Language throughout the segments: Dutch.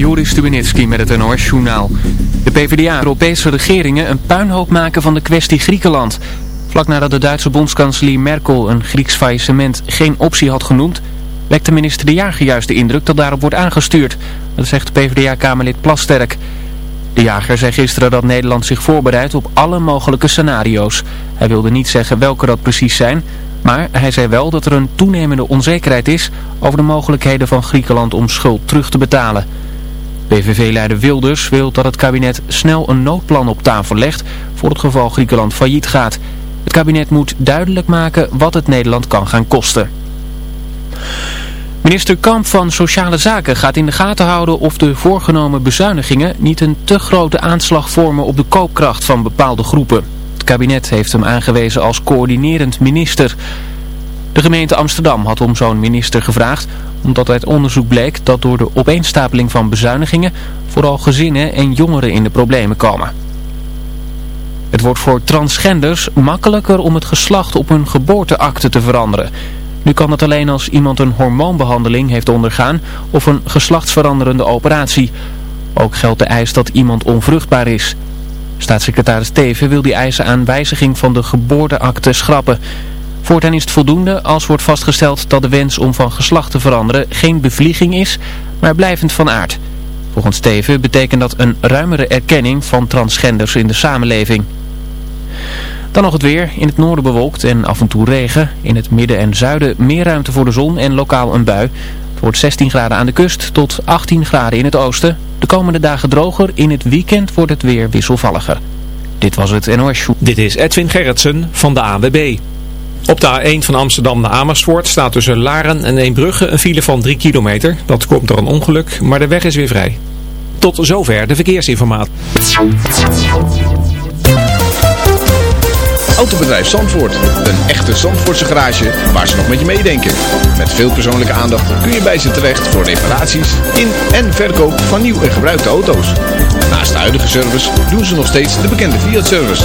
Joris Stubenitski met het NOS-journaal. De PvdA Europese regeringen een puinhoop maken van de kwestie Griekenland. Vlak nadat de Duitse bondskanselier Merkel een Grieks faillissement geen optie had genoemd... wekte minister De Jager juist de indruk dat daarop wordt aangestuurd. Dat zegt PvdA-kamerlid Plasterk. De Jager zei gisteren dat Nederland zich voorbereidt op alle mogelijke scenario's. Hij wilde niet zeggen welke dat precies zijn... Maar hij zei wel dat er een toenemende onzekerheid is over de mogelijkheden van Griekenland om schuld terug te betalen. PVV-leider Wilders wil dat het kabinet snel een noodplan op tafel legt voor het geval Griekenland failliet gaat. Het kabinet moet duidelijk maken wat het Nederland kan gaan kosten. Minister Kamp van Sociale Zaken gaat in de gaten houden of de voorgenomen bezuinigingen niet een te grote aanslag vormen op de koopkracht van bepaalde groepen. Het kabinet heeft hem aangewezen als coördinerend minister. De gemeente Amsterdam had om zo'n minister gevraagd omdat uit onderzoek bleek dat door de opeenstapeling van bezuinigingen vooral gezinnen en jongeren in de problemen komen. Het wordt voor transgenders makkelijker om het geslacht op hun geboorteakte te veranderen. Nu kan het alleen als iemand een hormoonbehandeling heeft ondergaan of een geslachtsveranderende operatie. Ook geldt de eis dat iemand onvruchtbaar is. Staatssecretaris Teven wil die eisen aan wijziging van de geboorteakte schrappen. Voortaan is het voldoende als wordt vastgesteld dat de wens om van geslacht te veranderen geen bevlieging is, maar blijvend van aard. Volgens Teven betekent dat een ruimere erkenning van transgenders in de samenleving. Dan nog het weer. In het noorden bewolkt en af en toe regen. In het midden en zuiden meer ruimte voor de zon en lokaal een bui. Het wordt 16 graden aan de kust tot 18 graden in het oosten. De komende dagen droger. In het weekend wordt het weer wisselvalliger. Dit was het NOS. Dit is Edwin Gerritsen van de AWB. Op de A1 van Amsterdam naar Amersfoort staat tussen Laren en Eembrugge een file van 3 kilometer. Dat komt door een ongeluk, maar de weg is weer vrij. Tot zover de verkeersinformatie. Autobedrijf Zandvoort. Een echte Zandvoortse garage waar ze nog met je meedenken. Met veel persoonlijke aandacht kun je bij ze terecht voor reparaties in en verkoop van nieuw en gebruikte auto's. Naast de huidige service doen ze nog steeds de bekende Fiat-service.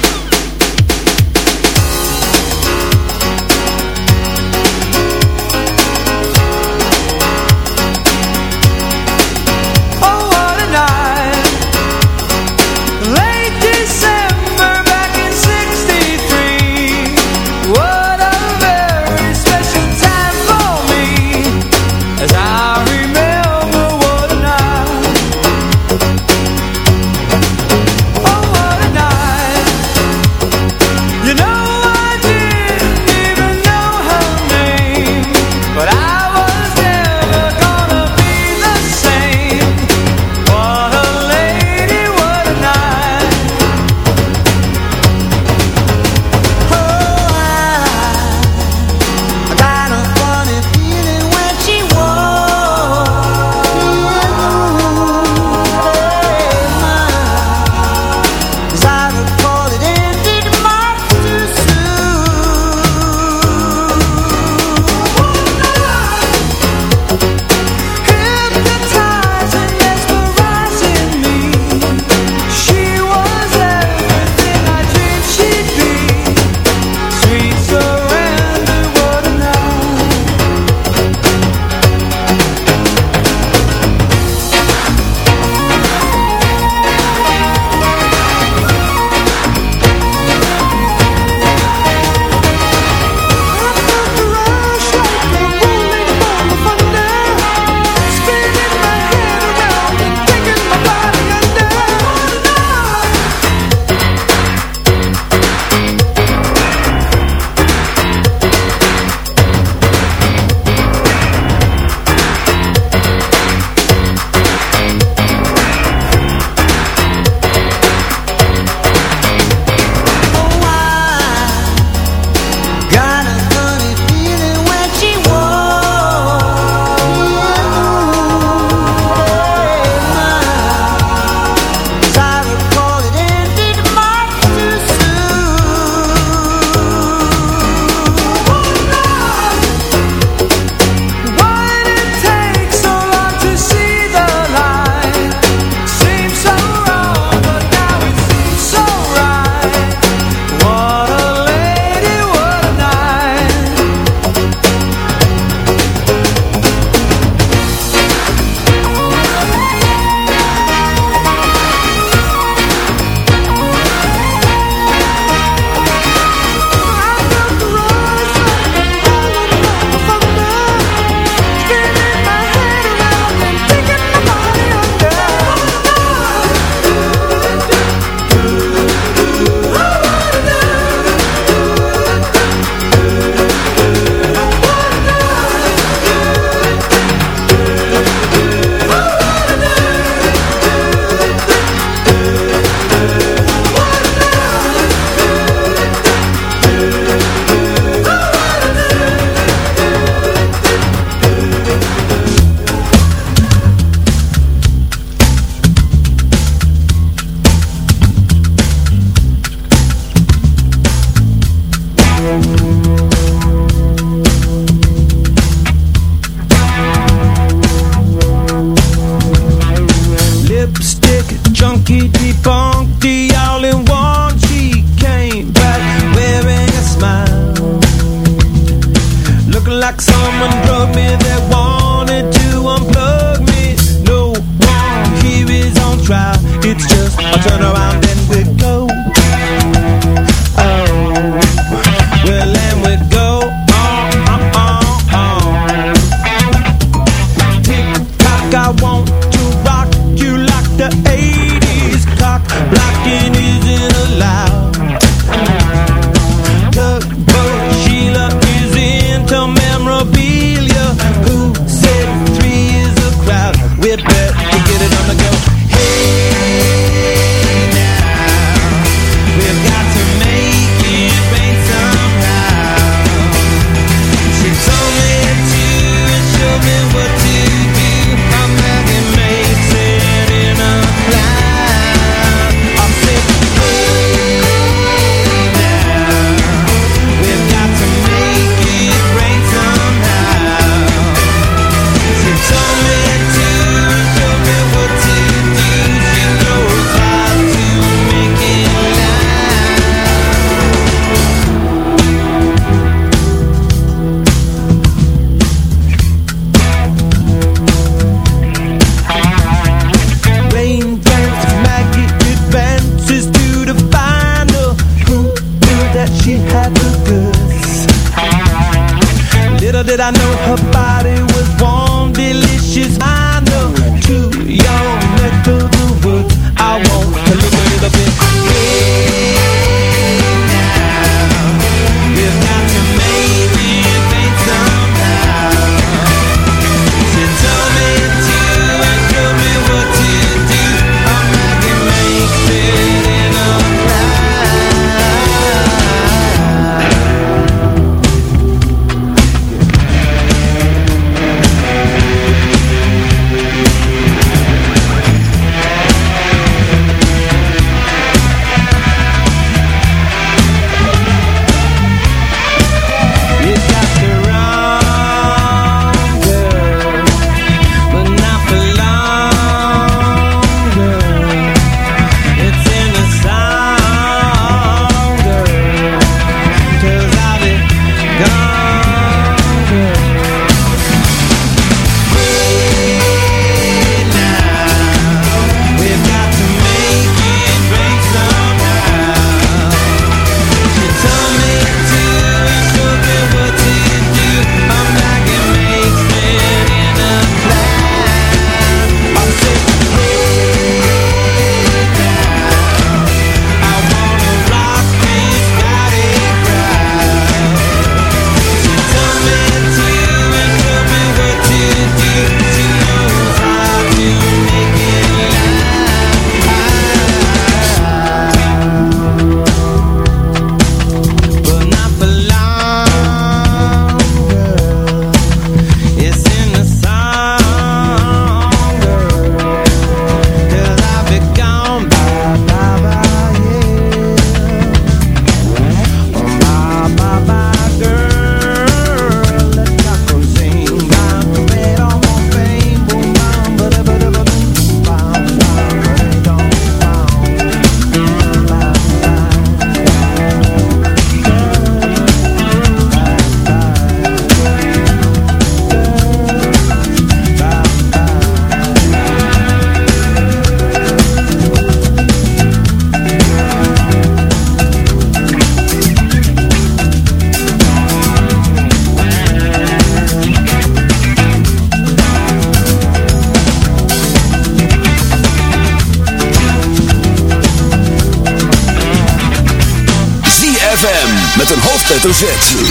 hoofdletter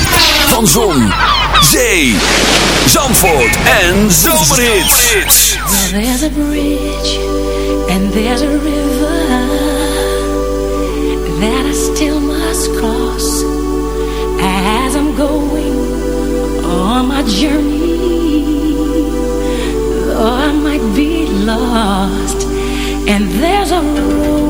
van Zon, Zee, Zandvoort en Zomerits. Well, there's a bridge and there's a river that I still must cross as I'm going on my journey. Though I might be lost and there's a road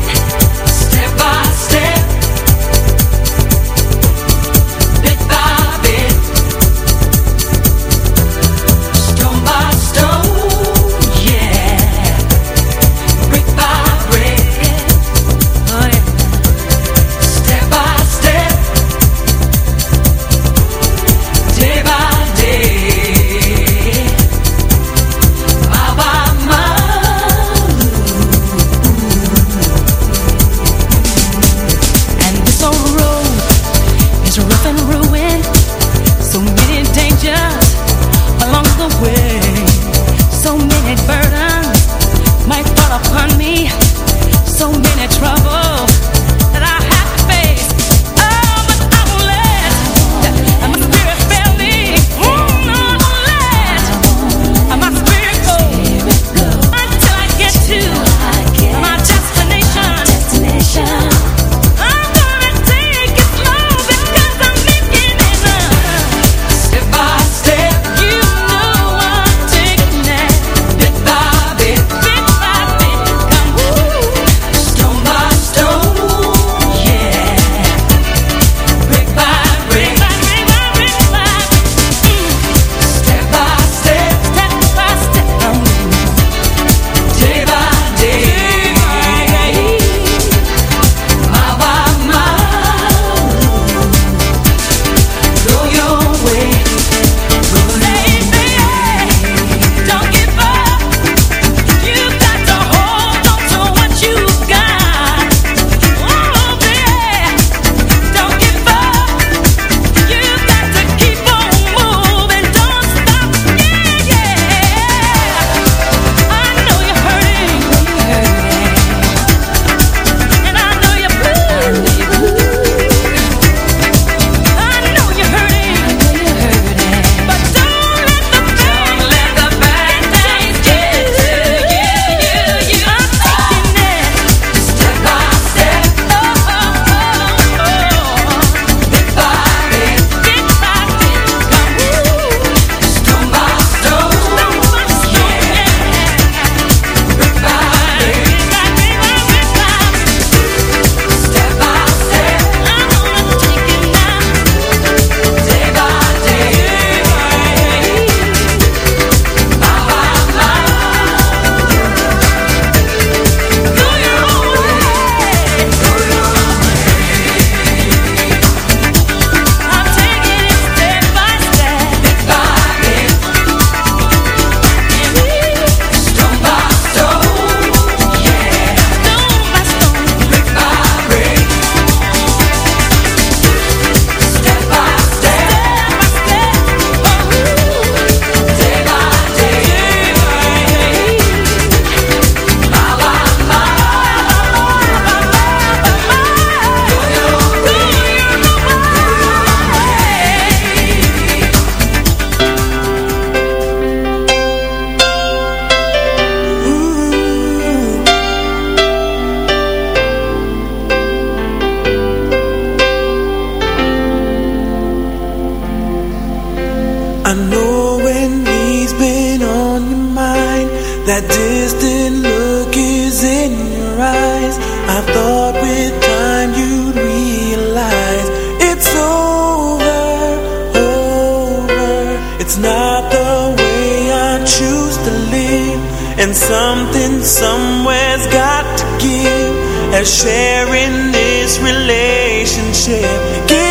And something somewhere's got to give. As sharing this relationship. Give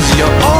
Cause you're all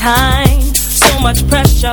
time, so much pressure.